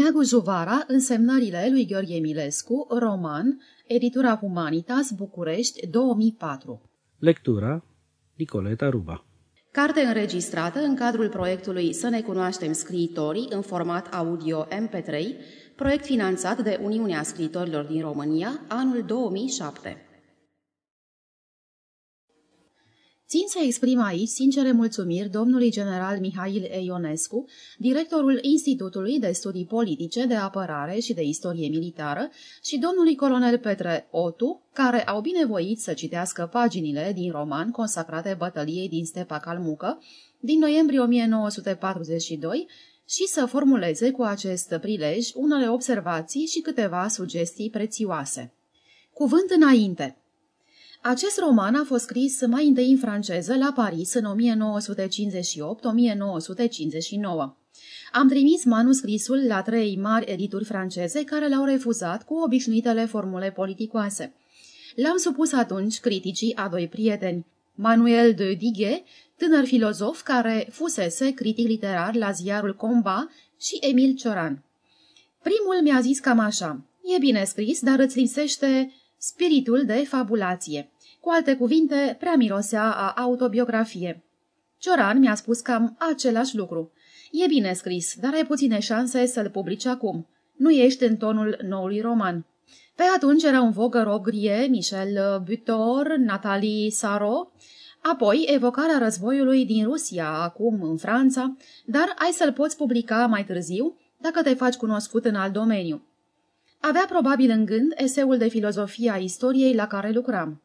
Neagu Juvara, însemnările lui Gheorghe Milescu, roman, editura Humanitas, București, 2004. Lectura Nicoleta Ruba Carte înregistrată în cadrul proiectului Să ne cunoaștem scriitorii în format audio MP3, proiect finanțat de Uniunea Scriitorilor din România, anul 2007. Țin să exprim aici sincere mulțumiri domnului general Mihail Eionescu, directorul Institutului de Studii Politice, de Apărare și de Istorie Militară, și domnului colonel Petre Otu, care au binevoit să citească paginile din roman consacrate bătăliei din Stepa Calmucă, din noiembrie 1942, și să formuleze cu acest prilej unele observații și câteva sugestii prețioase. Cuvânt înainte! Acest roman a fost scris mai întâi în franceză la Paris în 1958-1959. Am trimis manuscrisul la trei mari edituri franceze care l-au refuzat cu obișnuitele formule politicoase. L-am supus atunci criticii a doi prieteni, Manuel de Diguet, tânăr filozof care fusese critic literar la ziarul Comba, și Emil Cioran. Primul mi-a zis cam așa, e bine scris, dar îți lipsește spiritul de fabulație. Cu alte cuvinte, prea mirosea a autobiografie. Cioran mi-a spus cam același lucru. E bine scris, dar ai puține șanse să-l publici acum. Nu ești în tonul noului roman. Pe atunci era un vogă Rob Grie, Michel Butor, Nathalie Saro, apoi evocarea războiului din Rusia, acum în Franța, dar ai să-l poți publica mai târziu, dacă te faci cunoscut în alt domeniu. Avea probabil în gând eseul de filozofie a istoriei la care lucram.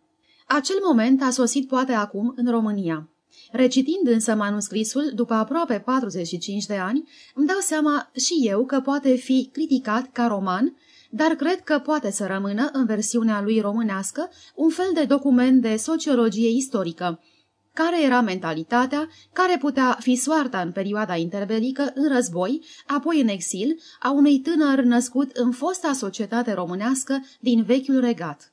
Acel moment a sosit poate acum în România. Recitind însă manuscrisul, după aproape 45 de ani, îmi dau seama și eu că poate fi criticat ca roman, dar cred că poate să rămână, în versiunea lui românească, un fel de document de sociologie istorică, care era mentalitatea, care putea fi soarta în perioada interbelică, în război, apoi în exil, a unui tânăr născut în fosta societate românească din vechiul regat.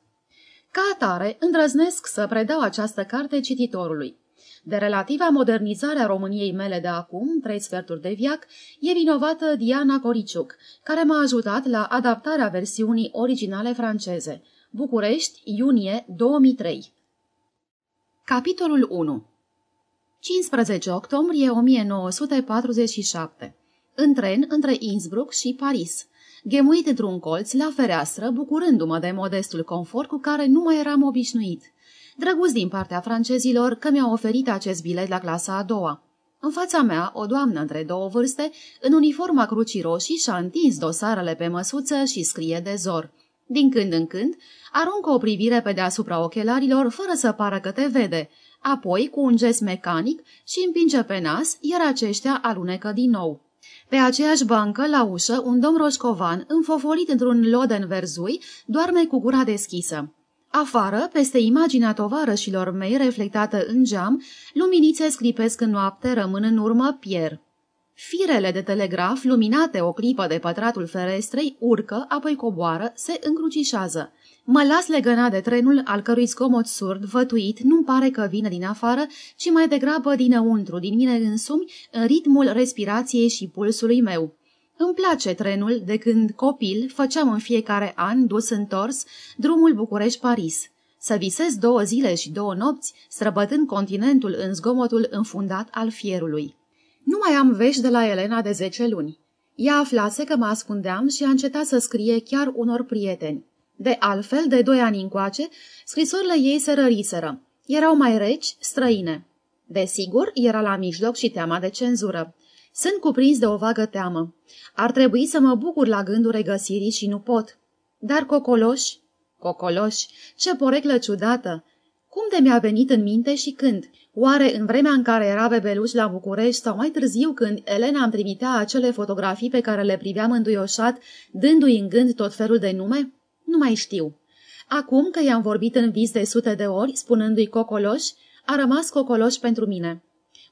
Ca atare, îndrăznesc să predau această carte cititorului. De relativa modernizare a României mele de acum, trei sferturi de viac, e vinovată Diana Coriciuc, care m-a ajutat la adaptarea versiunii originale franceze. București, iunie 2003 Capitolul 1 15 octombrie 1947 În tren între Innsbruck și Paris Ghemuit într-un colț, la fereastră, bucurându-mă de modestul confort cu care nu mai eram obișnuit. Drăguț din partea francezilor că mi-au oferit acest bilet la clasa a doua. În fața mea, o doamnă între două vârste, în uniforma crucii roșii, și-a întins dosarele pe măsuță și scrie de zor. Din când în când, aruncă o privire pe deasupra ochelarilor, fără să pară că te vede, apoi, cu un gest mecanic, și împinge pe nas, iar aceștia alunecă din nou. Pe aceeași bancă, la ușă, un domn roșcovan, înfofolit într-un loden verzui, doarme cu gura deschisă. Afară, peste imaginea tovarășilor mei reflectată în geam, luminițe sclipesc în noapte, rămân în urmă Pierre. Firele de telegraf, luminate o clipă de pătratul ferestrei, urcă, apoi coboară, se încrucișează. Mă las legănat de trenul al cărui scomot surd, vătuit, nu pare că vine din afară, ci mai degrabă dinăuntru, din mine însumi, în ritmul respirației și pulsului meu. Îmi place trenul de când copil făceam în fiecare an, dus întors, drumul București-Paris. Să visez două zile și două nopți, străbătând continentul în zgomotul înfundat al fierului. Nu mai am vești de la Elena de zece luni. Ea aflase că mă ascundeam și a încetat să scrie chiar unor prieteni. De altfel, de doi ani încoace, scrisorile ei se răriseră. Erau mai reci, străine. Desigur, era la mijloc și teama de cenzură. Sunt cuprins de o vagă teamă. Ar trebui să mă bucur la gândul regăsirii și nu pot. Dar cocoloși? Cocoloși, ce poreclă ciudată! Cum de mi-a venit în minte și când? Oare în vremea în care era bebeluș la București sau mai târziu când Elena îmi trimitea acele fotografii pe care le priveam înduioșat, dându-i în gând tot felul de nume? Nu mai știu. Acum că i-am vorbit în vis de sute de ori, spunându-i cocoloș, a rămas cocoloș pentru mine.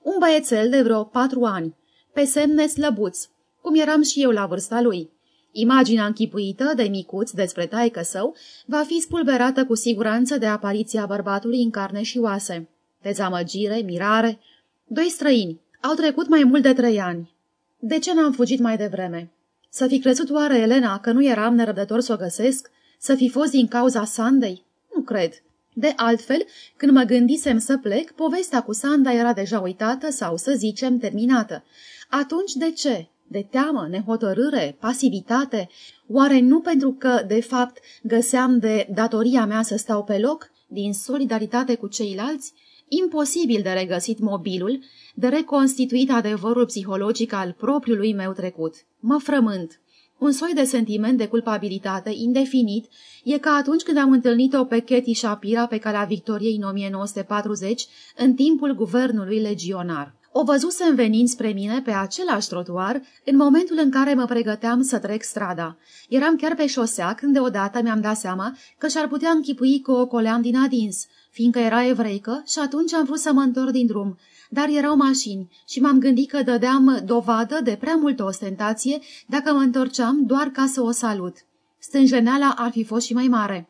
Un băiețel de vreo patru ani, pe semne slăbuț, cum eram și eu la vârsta lui. Imaginea închipuită de micuț despre taică său va fi spulberată cu siguranță de apariția bărbatului în carne și oase. Dezamăgire, mirare. Doi străini. Au trecut mai mult de trei ani. De ce n-am fugit mai devreme? Să fi crezut oare Elena că nu eram nerăbdător să o găsesc? Să fi fost din cauza Sandei? Nu cred. De altfel, când mă gândisem să plec, povestea cu Sanda era deja uitată sau, să zicem, terminată. Atunci de ce? De teamă, nehotărâre, pasivitate? Oare nu pentru că, de fapt, găseam de datoria mea să stau pe loc, din solidaritate cu ceilalți? Imposibil de regăsit mobilul, de reconstituit adevărul psihologic al propriului meu trecut. Mă frământ. Un soi de sentiment de culpabilitate indefinit e ca atunci când am întâlnit-o pe Katie Shapira pe calea Victoriei în 1940, în timpul guvernului legionar. O văzusem venind spre mine pe același trotuar în momentul în care mă pregăteam să trec strada. Eram chiar pe șosea când deodată mi-am dat seama că și-ar putea închipui că o coleam din adins, fiindcă era evreică și atunci am vrut să mă întorc din drum, dar erau mașini și m-am gândit că dădeam dovadă de prea multă ostentație dacă mă întorceam doar ca să o salut. Stânjeneala ar fi fost și mai mare.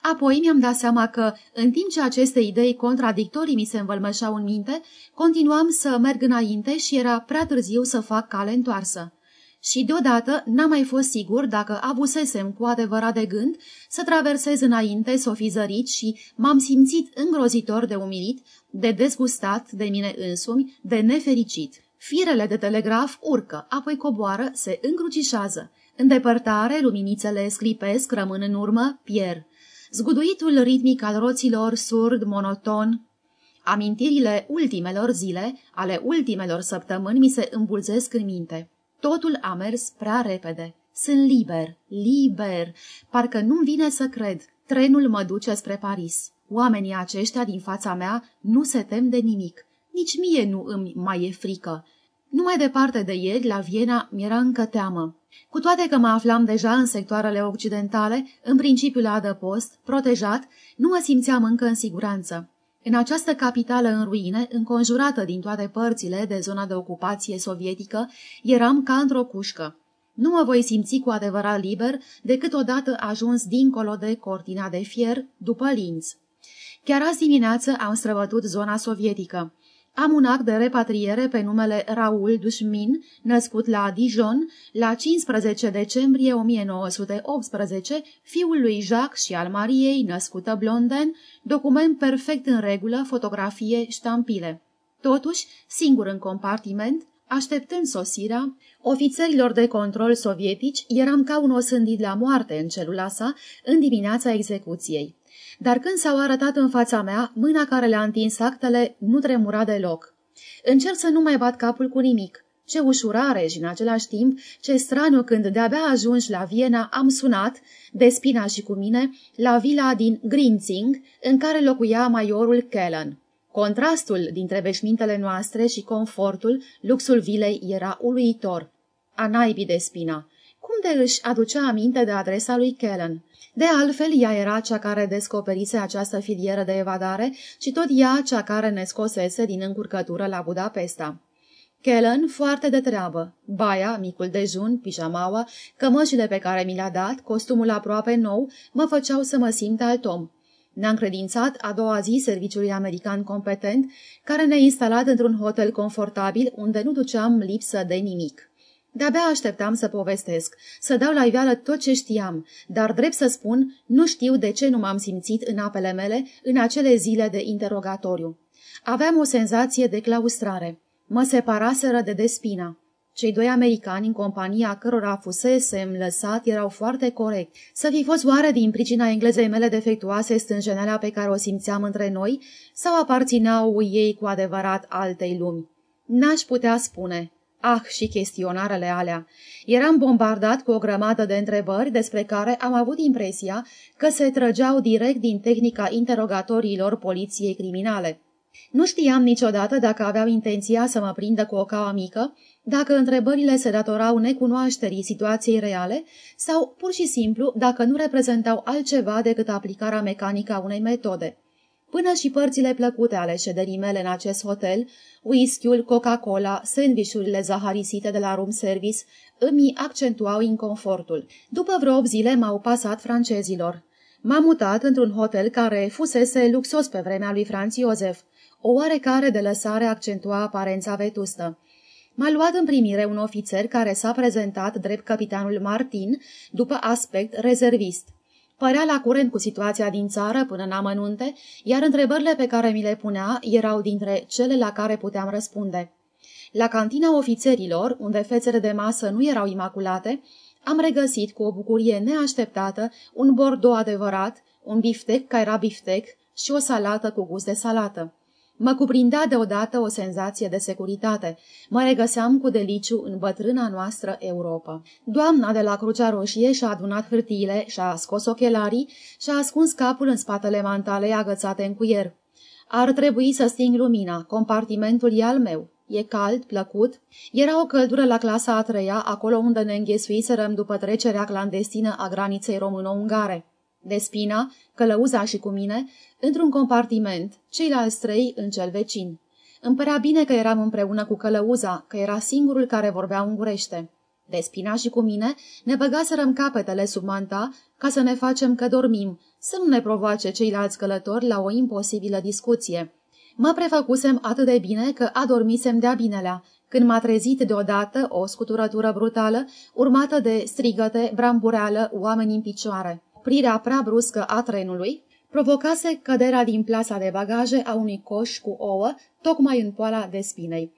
Apoi mi-am dat seama că, în timp ce aceste idei contradictorii mi se învălmășau în minte, continuam să merg înainte și era prea târziu să fac cale întoarsă. Și deodată n-am mai fost sigur dacă avusesem cu adevărat de gând să traversez înainte, să o fi zărit și m-am simțit îngrozitor de umilit, de dezgustat de mine însumi, de nefericit. Firele de telegraf urcă, apoi coboară, se încrucișează. În depărtare, luminițele sclipesc, rămân în urmă, pierd. Zguduitul ritmic al roților, surd, monoton, amintirile ultimelor zile, ale ultimelor săptămâni mi se îmbulzesc în minte. Totul a mers prea repede. Sunt liber, liber. Parcă nu-mi vine să cred. Trenul mă duce spre Paris. Oamenii aceștia din fața mea nu se tem de nimic. Nici mie nu îmi mai e frică. Numai departe de ieri, la Viena, mi-era încă teamă. Cu toate că mă aflam deja în sectoarele occidentale, în principiu la adăpost, protejat, nu mă simțeam încă în siguranță. În această capitală în ruine, înconjurată din toate părțile de zona de ocupație sovietică, eram ca într-o cușcă. Nu mă voi simți cu adevărat liber decât odată ajuns dincolo de cortina de fier, după Linz. Chiar azi dimineață am străbătut zona sovietică. Am un act de repatriere pe numele Raul Dușmin, născut la Dijon, la 15 decembrie 1918, fiul lui Jacques și al Mariei, născută Blonden, document perfect în regulă, fotografie, ștampile. Totuși, singur în compartiment, așteptând sosirea, ofițerilor de control sovietici, eram ca un osândit la moarte în celula sa în dimineața execuției dar când s-au arătat în fața mea, mâna care le-a întins actele nu tremura deloc. Încerc să nu mai bat capul cu nimic. Ce ușurare și în același timp ce straniu când de-abia ajungi la Viena am sunat, de spina și cu mine, la vila din Grinzing, în care locuia maiorul Kellen. Contrastul dintre veșmintele noastre și confortul, luxul vilei era uluitor. A naibii de spina. Cum de își aducea aminte de adresa lui Kellen? De altfel, ea era cea care descoperise această filieră de evadare și tot ea cea care ne scosese din încurcătură la Budapesta. Kellen foarte de treabă. Baia, micul dejun, pijamaua, cămășile pe care mi le-a dat, costumul aproape nou, mă făceau să mă simt alt om. Ne-a încredințat a doua zi serviciului american competent, care ne-a instalat într-un hotel confortabil unde nu duceam lipsă de nimic. De-abia așteptam să povestesc, să dau la iveală tot ce știam, dar, drept să spun, nu știu de ce nu m-am simțit în apele mele în acele zile de interogatoriu. Aveam o senzație de claustrare. Mă separaseră de Despina. Cei doi americani în compania cărora fusesem lăsat erau foarte corect. Să fi fost oare din pricina englezei mele defectuoase stânjenelea pe care o simțeam între noi sau aparțineau ei cu adevărat altei lumi? N-aș putea spune. Ah, și chestionarele alea! Eram bombardat cu o grămadă de întrebări despre care am avut impresia că se trăgeau direct din tehnica interogatoriilor poliției criminale. Nu știam niciodată dacă aveau intenția să mă prindă cu o caua mică, dacă întrebările se datorau necunoașterii situației reale sau, pur și simplu, dacă nu reprezentau altceva decât aplicarea mecanică a unei metode. Până și părțile plăcute ale șederii mele în acest hotel, whisky-ul, Coca-Cola, sandvișurile zaharisite de la room service, îmi accentuau inconfortul. După vreo 8 zile m-au pasat francezilor. M-am mutat într-un hotel care fusese luxos pe vremea lui Franz Iosef. O oarecare de lăsare accentua aparența vetustă. M-a luat în primire un ofițer care s-a prezentat drept capitanul Martin, după aspect rezervist. Părea la curent cu situația din țară până în amănunte, iar întrebările pe care mi le punea erau dintre cele la care puteam răspunde. La cantina ofițerilor, unde fețele de masă nu erau imaculate, am regăsit cu o bucurie neașteptată un bordeaux adevărat, un biftec care era biftec și o salată cu gust de salată. Mă cuprindea deodată o senzație de securitate. Mă regăseam cu deliciu în bătrâna noastră Europa. Doamna de la Crucea Roșie și-a adunat hârtiile, și-a scos ochelarii și-a ascuns capul în spatele mantalei agățate în cuier. Ar trebui să sting lumina, compartimentul e al meu. E cald, plăcut. Era o căldură la clasa a treia, acolo unde ne înghesuiserăm după trecerea clandestină a graniței româno-ungare. Despina, călăuza și cu mine, într-un compartiment, ceilalți trei în cel vecin. Îmi părea bine că eram împreună cu călăuza, că era singurul care vorbea ungurește. Despina și cu mine ne băgaserăm capetele sub manta ca să ne facem că dormim, să nu ne provoace ceilalți călători la o imposibilă discuție. Mă prefăcusem atât de bine că adormisem de-a binelea, când m-a trezit deodată o scuturătură brutală, urmată de strigăte, brambureală, oameni în picioare. Prirea prea bruscă a trenului provocase căderea din plasa de bagaje a unui coș cu ouă, tocmai în poala de spinei.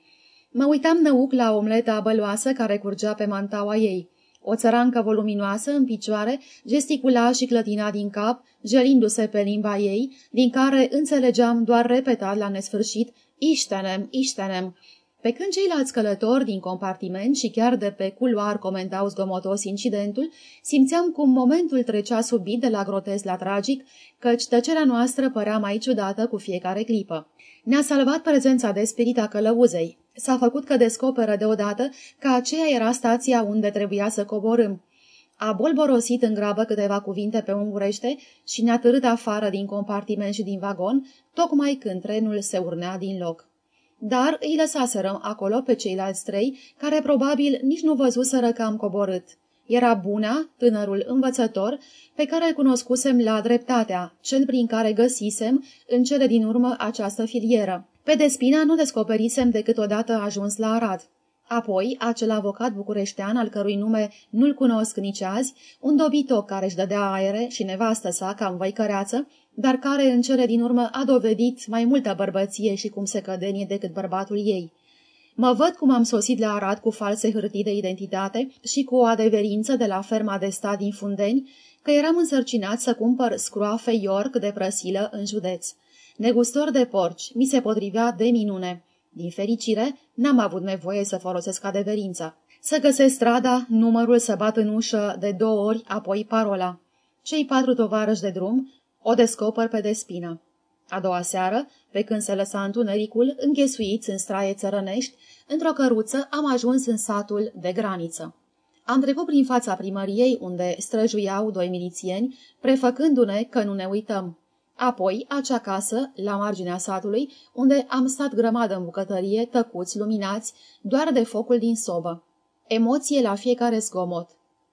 Mă uitam năuc la omleta băloasă care curgea pe mantaua ei. O țărancă voluminoasă, în picioare, gesticula și clătina din cap, gelindu-se pe limba ei, din care înțelegeam doar repetat la nesfârșit, Iștenem, iștenem, pe când ceilalți călători din compartiment și chiar de pe culoar comentau zgomotos incidentul, simțeam cum momentul trecea subit de la grotesc la tragic, căci tăcerea noastră părea mai ciudată cu fiecare clipă. Ne-a salvat prezența de spirit a călăuzei. S-a făcut că descoperă deodată că aceea era stația unde trebuia să coborâm. A bolborosit în grabă câteva cuvinte pe ungurește și ne-a târât afară din compartiment și din vagon, tocmai când trenul se urnea din loc dar îi lăsaserăm acolo pe ceilalți trei, care probabil nici nu văzuseră că am coborât. Era Buna, tânărul învățător, pe care îl cunoscusem la dreptatea, cel prin care găsisem, în cele din urmă, această filieră. Pe Despina nu descoperisem decât odată ajuns la Arad. Apoi, acel avocat bucureștean, al cărui nume nu-l cunosc nici azi, un dobitoc care își dădea aere și nevastă sa, cam văicăreață, dar care în cele din urmă a dovedit mai multă bărbăție și cum se cădenie decât bărbatul ei. Mă văd cum am sosit la Arad cu false hârtii de identitate și cu o adeverință de la ferma de stat din Fundeni, că eram însărcinat să cumpăr scroafe York de prăsilă în județ. Negustor de porci, mi se potrivea de minune. Din fericire, n-am avut nevoie să folosesc adeverința. Să găsesc strada, numărul să bat în ușă de două ori, apoi parola. Cei patru tovarăși de drum o descoper pe despină. A doua seară, pe când se lăsa întunericul, înghesuiți în straie țărănești, într-o căruță am ajuns în satul de graniță. Am trecut prin fața primăriei, unde străjuiau doi milițieni, prefăcându-ne că nu ne uităm. Apoi, acea casă, la marginea satului, unde am stat grămadă în bucătărie, tăcuți, luminați, doar de focul din sobă. Emoție la fiecare zgomot.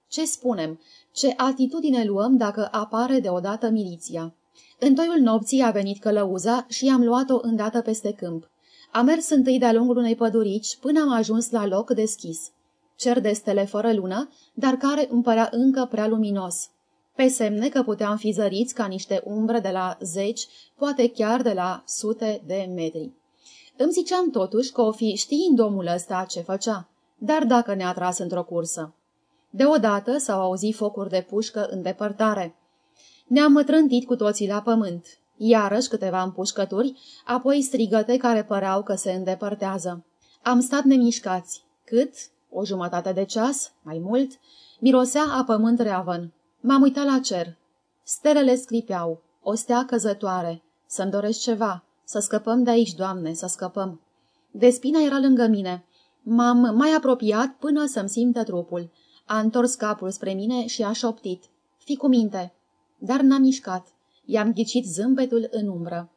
Ce spunem? Ce atitudine luăm dacă apare deodată miliția? În toiul nopții a venit călăuza și am luat-o îndată peste câmp. Am mers întâi de-a lungul unei pădurici până am ajuns la loc deschis. Cer de stele fără lună, dar care îmi părea încă prea luminos. Pe semne că puteam fi zăriți ca niște umbre de la zeci, poate chiar de la sute de metri. Îmi ziceam totuși că o fi știind omul ăsta ce făcea, dar dacă ne-a tras într-o cursă. Deodată s-au auzit focuri de pușcă în depărtare. Ne-am mătrântit cu toții la pământ. Iarăși câteva împușcături, apoi strigăte care păreau că se îndepărtează. Am stat nemișcați. Cât? O jumătate de ceas? Mai mult? Mirosea a pământ reavăn. M-am uitat la cer. Stelele scripeau. O stea căzătoare. Să-mi doresc ceva. Să scăpăm de aici, Doamne, să scăpăm. Despina era lângă mine. M-am mai apropiat până să-mi simtă trupul. A întors capul spre mine și a șoptit. Fi cu minte. Dar n-am mișcat. I-am ghicit zâmbetul în umbră.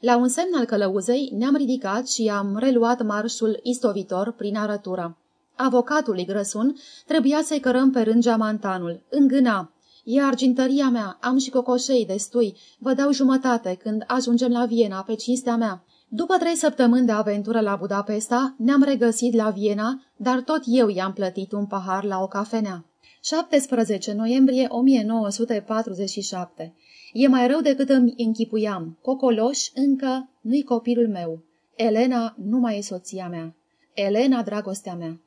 La un semn al călăuzei ne-am ridicat și am reluat marșul istovitor prin arătură. Avocatului grăsun trebuia să-i cărăm pe rângea mantanul. Îngâna. E argintăria mea, am și cocoșei destui, vă dau jumătate când ajungem la Viena, pe cinstea mea. După trei săptămâni de aventură la Budapesta, ne-am regăsit la Viena, dar tot eu i-am plătit un pahar la o cafenea. 17 noiembrie 1947 E mai rău decât îmi închipuiam. Cocoloș încă nu-i copilul meu. Elena nu mai e soția mea. Elena, dragostea mea.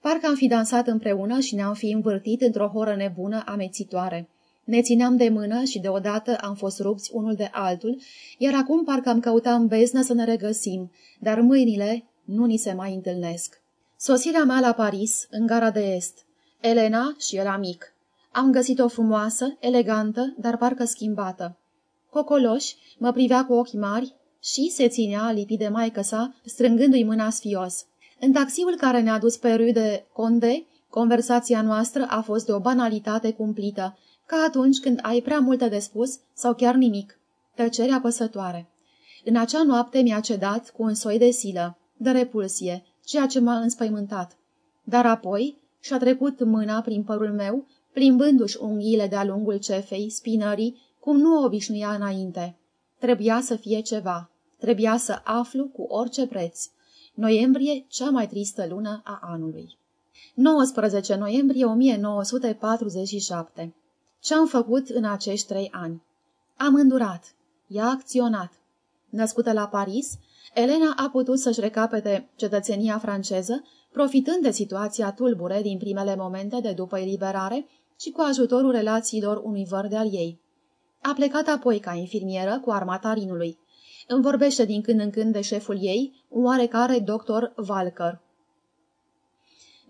Parcă am fi dansat împreună și ne-am fi învârtit într-o horă nebună amețitoare. Ne țineam de mână și deodată am fost rupți unul de altul, iar acum parcă am căutat în beznă să ne regăsim, dar mâinile nu ni se mai întâlnesc. Sosirea mea la Paris, în gara de est. Elena și el mic. Am găsit-o frumoasă, elegantă, dar parcă schimbată. Cocoloș mă privea cu ochi mari și se ținea lipit de maică sa, strângându-i mâna sfios. În taxiul care ne-a dus pe rue de Conde, conversația noastră a fost de o banalitate cumplită, ca atunci când ai prea multe de spus sau chiar nimic. Tăcere apăsătoare. În acea noapte mi-a cedat cu un soi de silă, de repulsie, ceea ce m-a înspăimântat. Dar apoi și-a trecut mâna prin părul meu, plimbându-și unghiile de-a lungul cefei, spinării, cum nu o obișnuia înainte. Trebuia să fie ceva. Trebuia să aflu cu orice preț. Noiembrie, cea mai tristă lună a anului. 19 noiembrie 1947 Ce-am făcut în acești trei ani? Am îndurat. I-a acționat. Născută la Paris, Elena a putut să-și recapete cetățenia franceză, profitând de situația tulbure din primele momente de după eliberare și cu ajutorul relațiilor unui văr de al ei. A plecat apoi ca infirmieră cu armata Rinului. Îmi vorbește din când în când de șeful ei, un oarecare doctor Walker.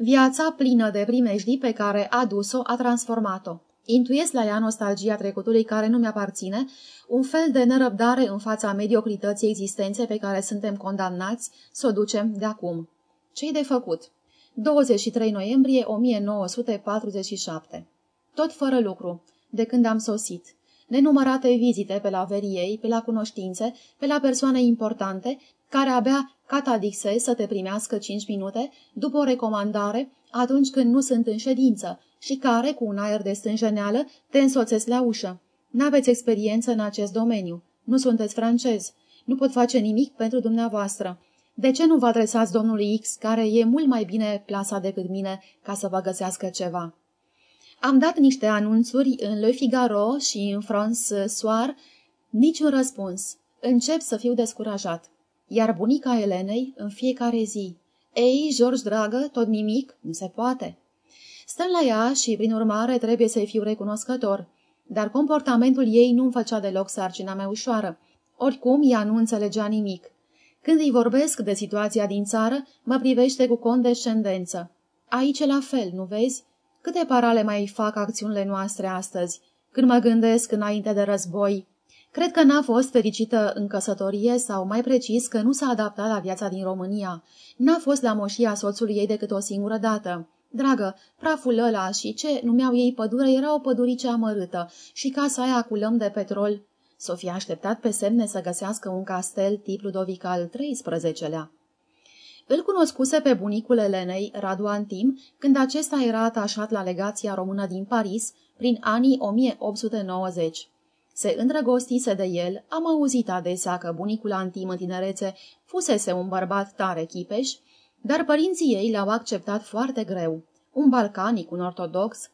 Viața plină de primejdii pe care a dus-o a transformat-o. Intuiesc la ea nostalgia trecutului care nu mi-aparține, un fel de nerăbdare în fața mediocrității existenței pe care suntem condamnați să o ducem de acum. Ce-i de făcut? 23 noiembrie 1947 Tot fără lucru, de când am sosit. Nenumărate vizite pe la veriei, pe la cunoștințe, pe la persoane importante, care abia catadixe să te primească cinci minute după o recomandare atunci când nu sunt în ședință și care, cu un aer de stânjeneală, te însoțesc la ușă. N-aveți experiență în acest domeniu. Nu sunteți francez. Nu pot face nimic pentru dumneavoastră. De ce nu vă adresați domnului X, care e mult mai bine plasat decât mine, ca să vă găsească ceva? Am dat niște anunțuri în Le Figaro și în France Soir, niciun răspuns. Încep să fiu descurajat. Iar bunica Elenei în fiecare zi. Ei, George dragă, tot nimic? Nu se poate. Stăm la ea și, prin urmare, trebuie să-i fiu recunoscător. Dar comportamentul ei nu-mi făcea deloc sarcina mea ușoară. Oricum, ea nu înțelegea nimic. Când îi vorbesc de situația din țară, mă privește cu condescendență. Aici e la fel, nu vezi? Câte parale mai fac acțiunile noastre astăzi? Când mă gândesc înainte de război, cred că n-a fost fericită în căsătorie sau, mai precis, că nu s-a adaptat la viața din România. N-a fost la moșia soțului ei decât o singură dată. Dragă, praful ăla și ce numeau ei pădure era o pădurice amărâtă și casa aia cu lăm de petrol. Sofia așteptat pe semne să găsească un castel tip Ludovic al XIII-lea. Îl cunoscuse pe bunicul Elenei, Radu Antim, când acesta era atașat la legația română din Paris prin anii 1890. Se îndrăgostise de el, am auzit adesea că bunicul Antim în tinerețe fusese un bărbat tare chipeș, dar părinții ei l-au acceptat foarte greu. Un balcanic, un ortodox.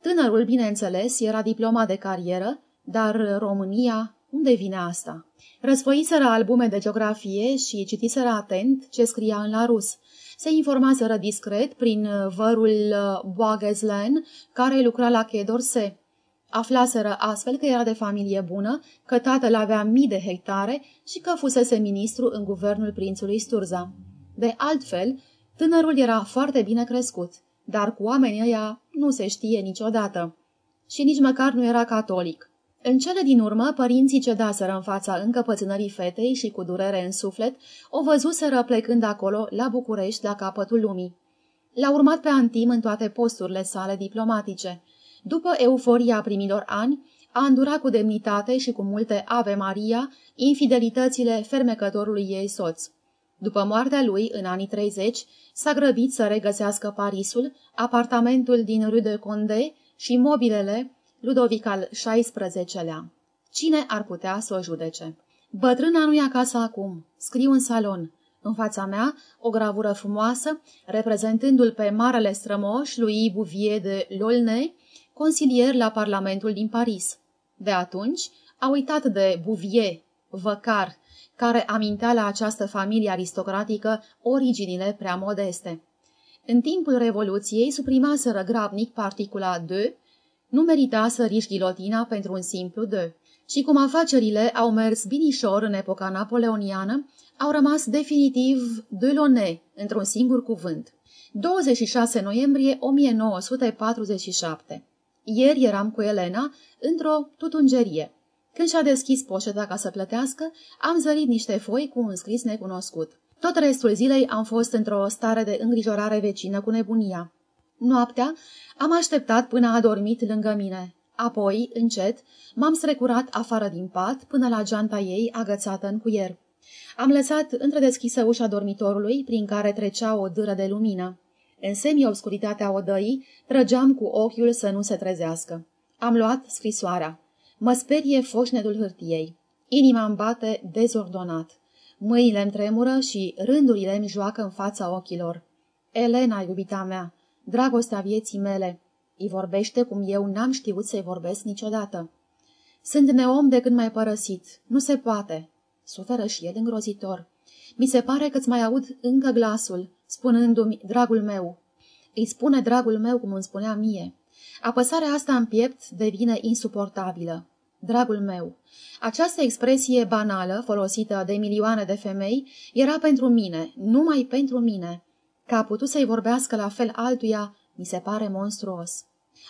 Tânărul, bineînțeles, era diploma de carieră, dar România, unde vine asta? Răsfoiseră albume de geografie și citiseră atent ce scria în la rus. Se informaseră discret prin vărul Boageslen, care lucra la Quai d'Orsay. Aflaseră astfel că era de familie bună, că tatăl avea mii de hectare și că fusese ministru în guvernul prințului Sturza. De altfel, tânărul era foarte bine crescut, dar cu oamenii ăia nu se știe niciodată. Și nici măcar nu era catolic. În cele din urmă, părinții cedaseră în fața încăpățânării fetei și cu durere în suflet, o văzuseră plecând acolo, la București, la capătul lumii. L-a urmat pe Antim în toate posturile sale diplomatice. După euforia primilor ani, a îndurat cu demnitate și cu multe Ave Maria infidelitățile fermecătorului ei soț. După moartea lui, în anii 30, s-a grăbit să regăsească Parisul, apartamentul din Rue de Condé și mobilele Ludovic al XVI-lea. Cine ar putea să o judece? Bătrâna nu e acasă acum. Scriu în salon. În fața mea, o gravură frumoasă, reprezentându-l pe marele strămoș lui Bouvier de Laulnay, consilier la Parlamentul din Paris. De atunci, a uitat de Bouvier, văcar, care amintea la această familie aristocratică originile prea modeste. În timpul Revoluției suprimaseră grabnic particula de, nu merita să riști ghilotina pentru un simplu de. Și cum afacerile au mers binișor în epoca napoleoniană, au rămas definitiv Delaunay, într-un singur cuvânt. 26 noiembrie 1947 Ieri eram cu Elena într-o tutungerie. Când și-a deschis poșeta ca să plătească, am zărit niște foi cu un scris necunoscut. Tot restul zilei am fost într-o stare de îngrijorare vecină cu nebunia. Noaptea am așteptat până a dormit lângă mine. Apoi, încet, m-am strecurat afară din pat până la geanta ei agățată în cuier. Am lăsat întredeschisă ușa dormitorului, prin care trecea o dâră de lumină. În semi-obscuritatea odăii, trăgeam cu ochiul să nu se trezească. Am luat scrisoarea. Mă sperie foșnetul hârtiei. Inima îmi bate dezordonat. Mâinile îmi tremură și rândurile îmi joacă în fața ochilor. Elena, iubita mea, dragostea vieții mele, îi vorbește cum eu n-am știut să-i vorbesc niciodată. Sunt neom de când m-ai părăsit. Nu se poate. Suferă și el îngrozitor. Mi se pare că-ți mai aud încă glasul, spunându-mi, dragul meu. Îi spune dragul meu cum îmi spunea mie. Apăsarea asta în piept devine insuportabilă. Dragul meu, această expresie banală, folosită de milioane de femei, era pentru mine, numai pentru mine. Că a putut să-i vorbească la fel altuia, mi se pare monstruos.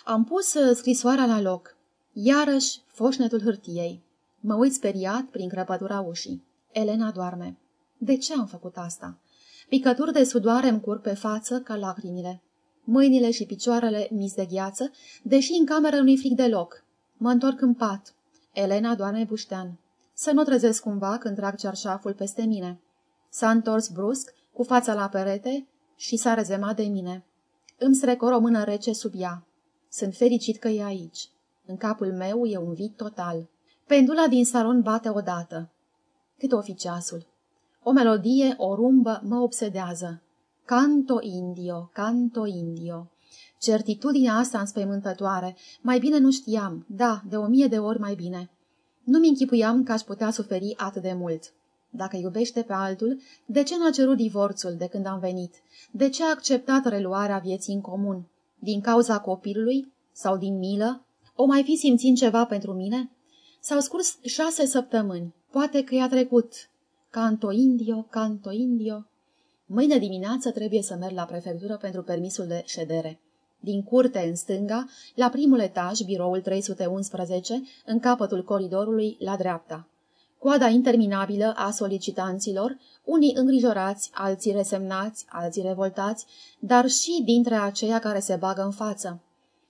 Am pus uh, scrisoarea la loc. Iarăși foșnetul hârtiei. Mă uit speriat prin crăpătura ușii. Elena doarme. De ce am făcut asta? Picături de sudoare îmi curg pe față ca lacrimile. Mâinile și picioarele mis de gheață, deși în cameră nu-i fric deloc. Mă întorc în pat. Elena doarme buștean. Să nu trezesc cumva când trag cearșaful peste mine. S-a întors brusc, cu fața la perete și s-a rezemat de mine. Îmi strecor o mână rece sub ea. Sunt fericit că e aici. În capul meu e un vid total. Pendula din salon bate odată. Cât o fi ceasul? O melodie, o rumbă mă obsedează. Canto indio, canto indio. Certitudinea asta înspăimântătoare, mai bine nu știam, da, de o mie de ori mai bine. Nu-mi închipuiam că aș putea suferi atât de mult. Dacă iubește pe altul, de ce n-a cerut divorțul de când am venit? De ce a acceptat reluarea vieții în comun? Din cauza copilului? Sau din milă? O mai fi simțind ceva pentru mine? S-au scurs șase săptămâni. Poate că i-a trecut. Canto indio, canto indio. Mâine dimineață trebuie să merg la prefectură pentru permisul de ședere. Din curte în stânga, la primul etaj, biroul 311, în capătul coridorului, la dreapta. Coada interminabilă a solicitanților, unii îngrijorați, alții resemnați, alții revoltați, dar și dintre aceia care se bagă în față.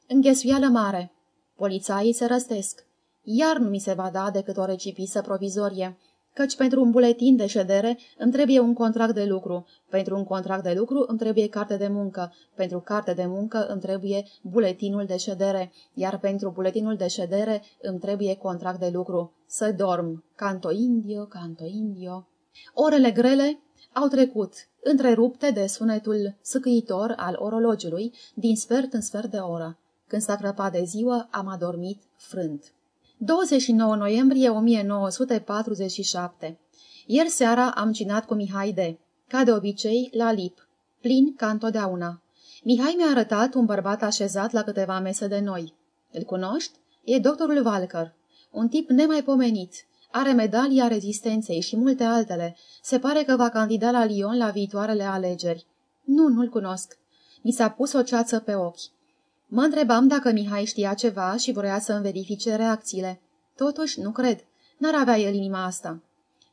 Înghesuială mare. Polițaii se răstesc. Iar nu mi se va da decât o recipisă provizorie, căci pentru un buletin de ședere îmi trebuie un contract de lucru, pentru un contract de lucru îmi trebuie carte de muncă, pentru carte de muncă îmi trebuie buletinul de ședere, iar pentru buletinul de ședere îmi trebuie contract de lucru. Să dorm. Canto indio, canto indio. Orele grele au trecut, întrerupte de sunetul săcâitor al orologiului, din sfert în sfert de oră. Când s-a crăpat de ziua, am adormit frânt. 29 noiembrie 1947 Ieri seara am cinat cu Mihai de, ca de obicei, la Lip, plin ca întotdeauna. Mihai mi-a arătat un bărbat așezat la câteva mese de noi. Îl cunoști? E doctorul Walker, un tip nemaipomenit. Are medalia rezistenței și multe altele. Se pare că va candida la Lyon la viitoarele alegeri. Nu, nu-l cunosc. Mi s-a pus o ceață pe ochi. Mă întrebam dacă Mihai știa ceva și vrea să-mi verifice reacțiile. Totuși, nu cred. N-ar avea el inima asta.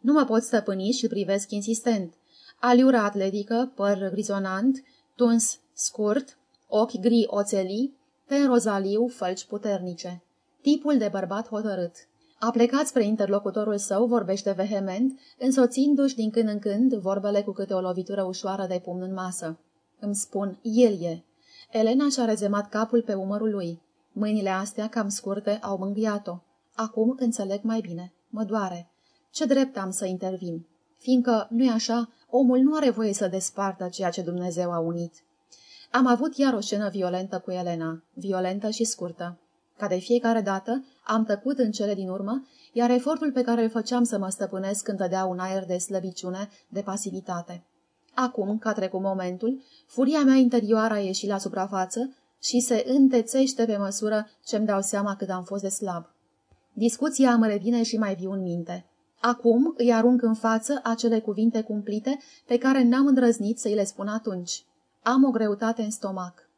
Nu mă pot stăpâni și privesc insistent. Aliura atletică, păr grizonant, tuns scurt, ochi gri oțelii, ten rozaliu, fălci puternice. Tipul de bărbat hotărât. A plecat spre interlocutorul său, vorbește vehement, însoțindu-și din când în când vorbele cu câte o lovitură ușoară de pumn în masă. Îmi spun, el e. Elena și-a rezemat capul pe umărul lui. Mâinile astea, cam scurte, au mângâiat-o. Acum înțeleg mai bine. Mă doare. Ce drept am să intervin? Fiindcă, nu-i așa, omul nu are voie să despartă ceea ce Dumnezeu a unit. Am avut iar o scenă violentă cu Elena, violentă și scurtă. Ca de fiecare dată, am tăcut în cele din urmă, iar efortul pe care îl făceam să mă stăpânesc când dădea un aer de slăbiciune, de pasivitate. Acum, ca trecut momentul, furia mea interioară a ieșit la suprafață și se întețește pe măsură ce-mi dau seama cât am fost de slab. Discuția îmi revine și mai viu în minte. Acum îi arunc în față acele cuvinte cumplite pe care n-am îndrăznit să-i le spun atunci. Am o greutate în stomac.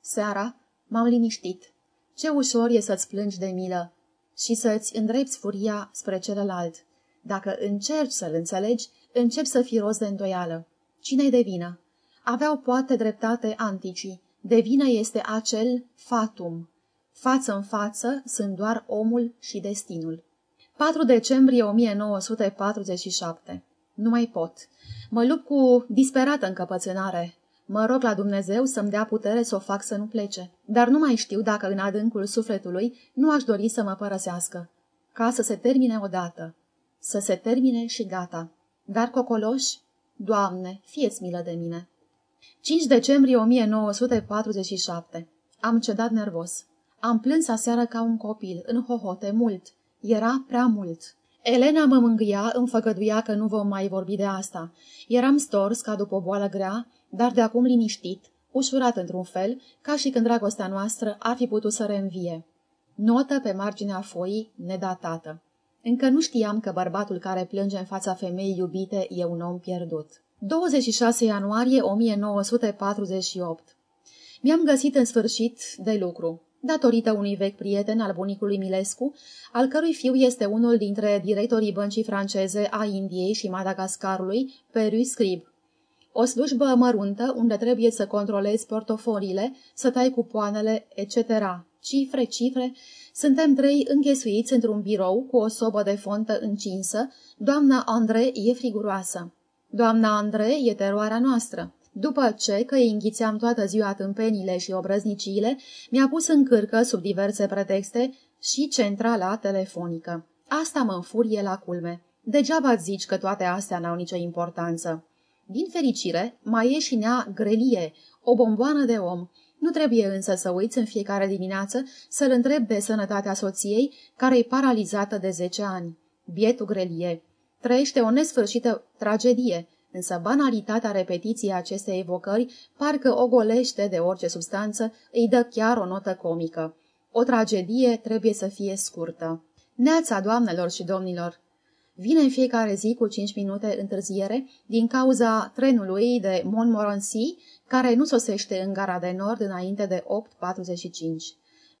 Seara m-am liniștit. Ce ușor e să-ți plângi de milă și să-ți îndrepți furia spre celălalt. Dacă încerci să-l înțelegi, începi să fii roz de îndoială. Cine-i de vină? Aveau poate dreptate anticii. De vină este acel fatum. Față în față sunt doar omul și destinul. 4 decembrie 1947 Nu mai pot. Mă lupt cu disperată încăpățânare. Mă rog la Dumnezeu să-mi dea putere să o fac să nu plece, dar nu mai știu dacă în adâncul sufletului nu aș dori să mă părăsească. Ca să se termine odată. Să se termine și gata. Dar cocoloș? Doamne, fieți milă de mine! 5 decembrie 1947 Am cedat nervos. Am plâns aseară ca un copil, în hohote, mult. Era prea mult. Elena mă mângâia, îmi făgăduia că nu vom mai vorbi de asta. Eram stors ca după o boală grea, dar de acum liniștit, ușurat într-un fel, ca și când dragostea noastră ar fi putut să reînvie. Notă pe marginea foii, nedatată. Încă nu știam că bărbatul care plânge în fața femeii iubite e un om pierdut. 26 ianuarie 1948 Mi-am găsit în sfârșit de lucru datorită unui vechi prieten al bunicului Milescu, al cărui fiu este unul dintre directorii băncii franceze a Indiei și Madagascarului, Peru Scrib. O slujbă măruntă unde trebuie să controlezi portofoliile, să tai cupoanele, etc. Cifre, cifre. Suntem trei înghesuiți într-un birou cu o sobă de fontă încinsă. Doamna André e friguroasă. Doamna André e teroarea noastră. După ce, că îi înghițeam toată ziua tâmpenile și obrăzniciile, mi-a pus în cârcă, sub diverse pretexte, și centrala telefonică. Asta mă înfurie la culme. Degeaba zici că toate astea n-au nicio importanță. Din fericire, mai e și nea grelie, o bomboană de om. Nu trebuie însă să uiți în fiecare dimineață să-l întreb de sănătatea soției, care e paralizată de zece ani. Bietul grelie. Trăiește o nesfârșită tragedie, însă banalitatea repetiției acestei evocări parcă ogolește de orice substanță, îi dă chiar o notă comică. O tragedie trebuie să fie scurtă. Neața, doamnelor și domnilor! Vine în fiecare zi cu cinci minute întârziere din cauza trenului de Montmorency, care nu sosește în gara de nord înainte de 8.45.